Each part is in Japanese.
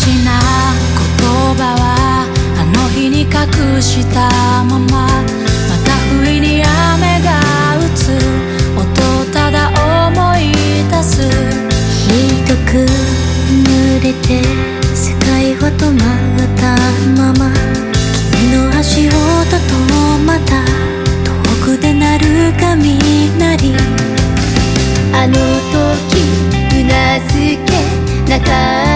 事な言葉はあの日に隠したまままた不意に雨が打つ音ただ思い出すひどく濡れて世界は止ま。ったまま。君の足音とまた遠くで鳴る雷あの時うなずけなかった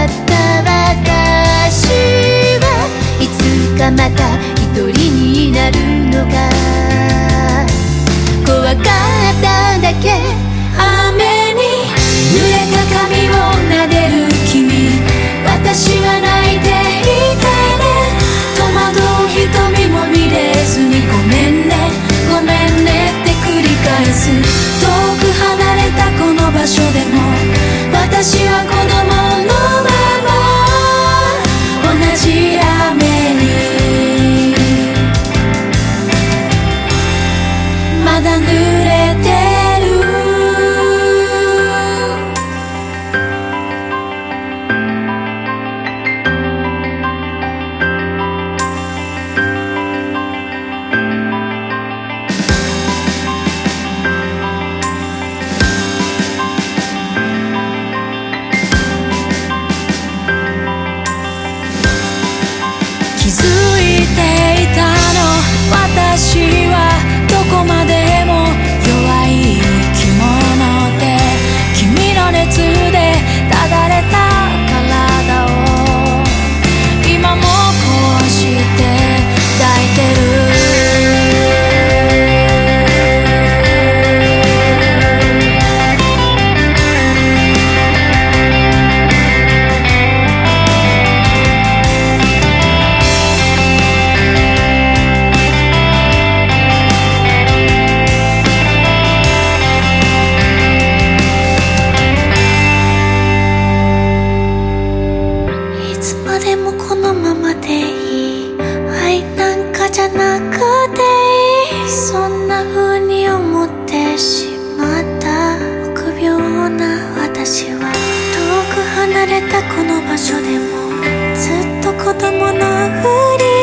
気づいてなくていいそんな風に思ってしまった臆病な私は遠く離れたこの場所でもずっと子供のふり